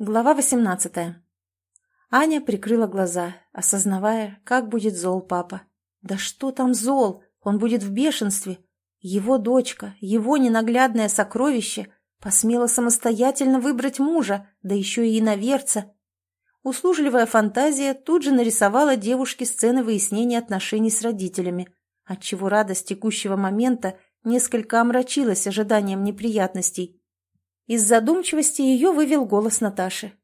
Глава 18. Аня прикрыла глаза, осознавая, как будет зол папа. Да что там зол? Он будет в бешенстве. Его дочка, его ненаглядное сокровище, посмела самостоятельно выбрать мужа, да еще и иноверца. Услужливая фантазия тут же нарисовала девушке сцены выяснения отношений с родителями, отчего радость текущего момента несколько омрачилась ожиданием неприятностей. Из задумчивости ее вывел голос Наташи.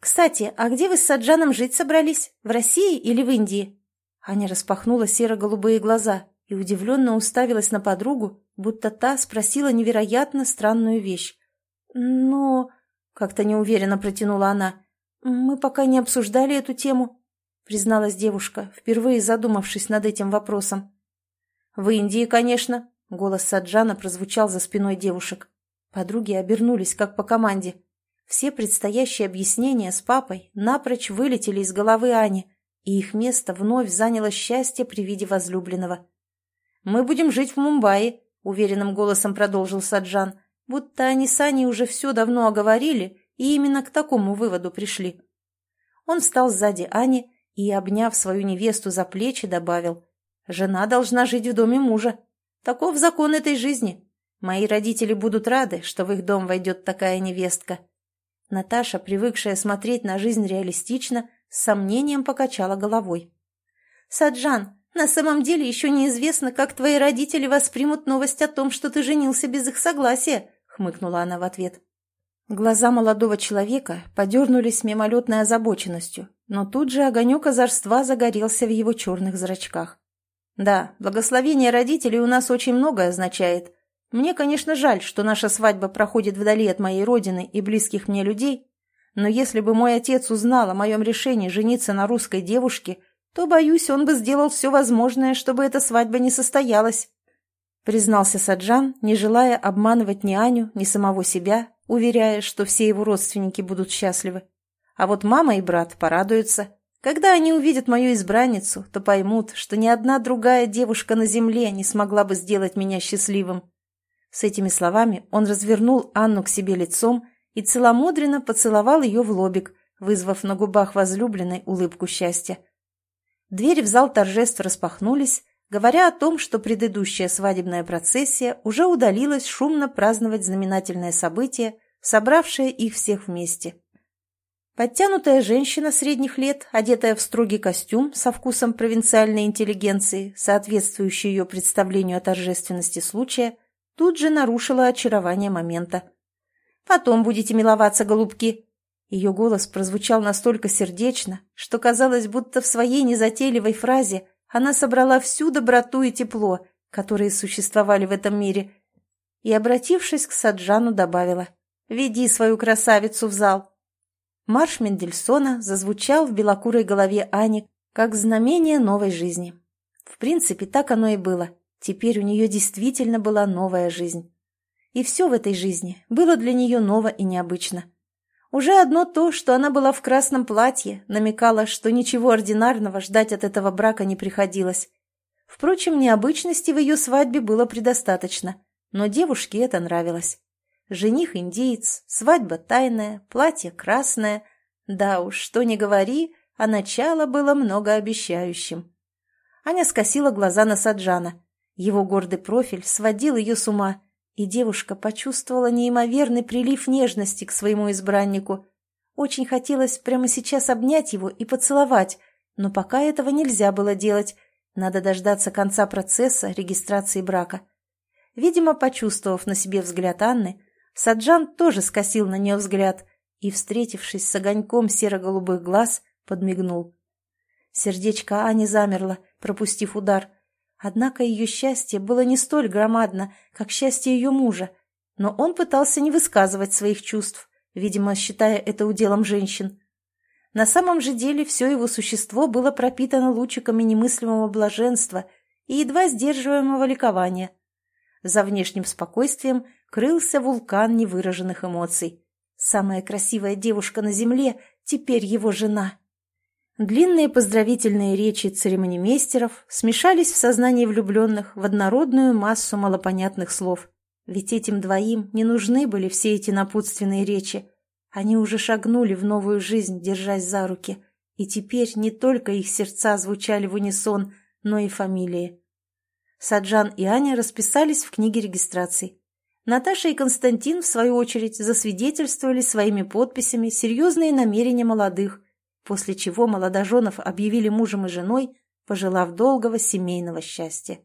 «Кстати, а где вы с Саджаном жить собрались? В России или в Индии?» Аня распахнула серо-голубые глаза и удивленно уставилась на подругу, будто та спросила невероятно странную вещь. «Но...» — как-то неуверенно протянула она. «Мы пока не обсуждали эту тему», — призналась девушка, впервые задумавшись над этим вопросом. «В Индии, конечно», — голос Саджана прозвучал за спиной девушек. Подруги обернулись, как по команде. Все предстоящие объяснения с папой напрочь вылетели из головы Ани, и их место вновь заняло счастье при виде возлюбленного. «Мы будем жить в Мумбаи», — уверенным голосом продолжил Саджан, будто они с Аней уже все давно оговорили и именно к такому выводу пришли. Он встал сзади Ани и, обняв свою невесту за плечи, добавил, «Жена должна жить в доме мужа. Таков закон этой жизни. Мои родители будут рады, что в их дом войдет такая невестка. Наташа, привыкшая смотреть на жизнь реалистично, с сомнением покачала головой. «Саджан, на самом деле еще неизвестно, как твои родители воспримут новость о том, что ты женился без их согласия», — хмыкнула она в ответ. Глаза молодого человека подернулись мимолетной озабоченностью, но тут же огонек озорства загорелся в его черных зрачках. «Да, благословение родителей у нас очень многое означает», мне, конечно, жаль, что наша свадьба проходит вдали от моей родины и близких мне людей, но если бы мой отец узнал о моем решении жениться на русской девушке, то, боюсь, он бы сделал все возможное, чтобы эта свадьба не состоялась», — признался Саджан, не желая обманывать ни Аню, ни самого себя, уверяя, что все его родственники будут счастливы. А вот мама и брат порадуются. Когда они увидят мою избранницу, то поймут, что ни одна другая девушка на земле не смогла бы сделать меня счастливым. С этими словами он развернул Анну к себе лицом и целомудренно поцеловал ее в лобик, вызвав на губах возлюбленной улыбку счастья. Двери в зал торжеств распахнулись, говоря о том, что предыдущая свадебная процессия уже удалилась шумно праздновать знаменательное событие, собравшее их всех вместе. Подтянутая женщина средних лет, одетая в строгий костюм со вкусом провинциальной интеллигенции, соответствующий ее представлению о торжественности случая, тут же нарушила очарование момента. «Потом будете миловаться, голубки!» Ее голос прозвучал настолько сердечно, что казалось, будто в своей незатейливой фразе она собрала всю доброту и тепло, которые существовали в этом мире, и, обратившись к Саджану, добавила «Веди свою красавицу в зал». Марш Мендельсона зазвучал в белокурой голове Ани как знамение новой жизни. В принципе, так оно и было. Теперь у нее действительно была новая жизнь. И все в этой жизни было для нее ново и необычно. Уже одно то, что она была в красном платье, намекало, что ничего ординарного ждать от этого брака не приходилось. Впрочем, необычности в ее свадьбе было предостаточно, но девушке это нравилось. Жених индиец, свадьба тайная, платье красное. Да уж, что ни говори, а начало было многообещающим. Аня скосила глаза на Саджана. Его гордый профиль сводил ее с ума, и девушка почувствовала неимоверный прилив нежности к своему избраннику. Очень хотелось прямо сейчас обнять его и поцеловать, но пока этого нельзя было делать. Надо дождаться конца процесса регистрации брака. Видимо, почувствовав на себе взгляд Анны, Саджан тоже скосил на нее взгляд и, встретившись с огоньком серо-голубых глаз, подмигнул. Сердечко Ани замерло, пропустив удар – Однако ее счастье было не столь громадно, как счастье ее мужа, но он пытался не высказывать своих чувств, видимо, считая это уделом женщин. На самом же деле все его существо было пропитано лучиками немыслимого блаженства и едва сдерживаемого ликования. За внешним спокойствием крылся вулкан невыраженных эмоций. Самая красивая девушка на земле теперь его жена. Длинные поздравительные речи церемонимейстеров смешались в сознании влюбленных в однородную массу малопонятных слов. Ведь этим двоим не нужны были все эти напутственные речи. Они уже шагнули в новую жизнь, держась за руки, и теперь не только их сердца звучали в унисон, но и фамилии. Саджан и Аня расписались в книге регистраций. Наташа и Константин, в свою очередь, засвидетельствовали своими подписями серьезные намерения молодых, после чего молодоженов объявили мужем и женой, пожелав долгого семейного счастья.